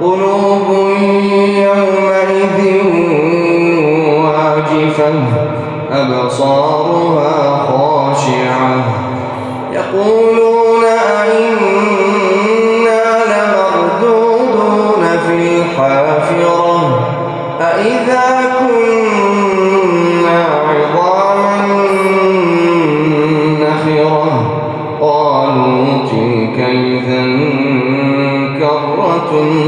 قلوب يومئذ واجفة أبصارها خاشعة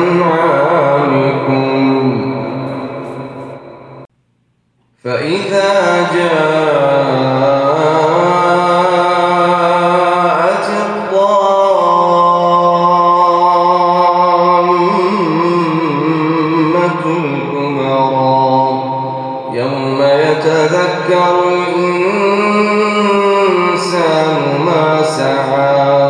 ولأنعامكم فإذا جاءت يوم يتذكر الإنسان ما سعى.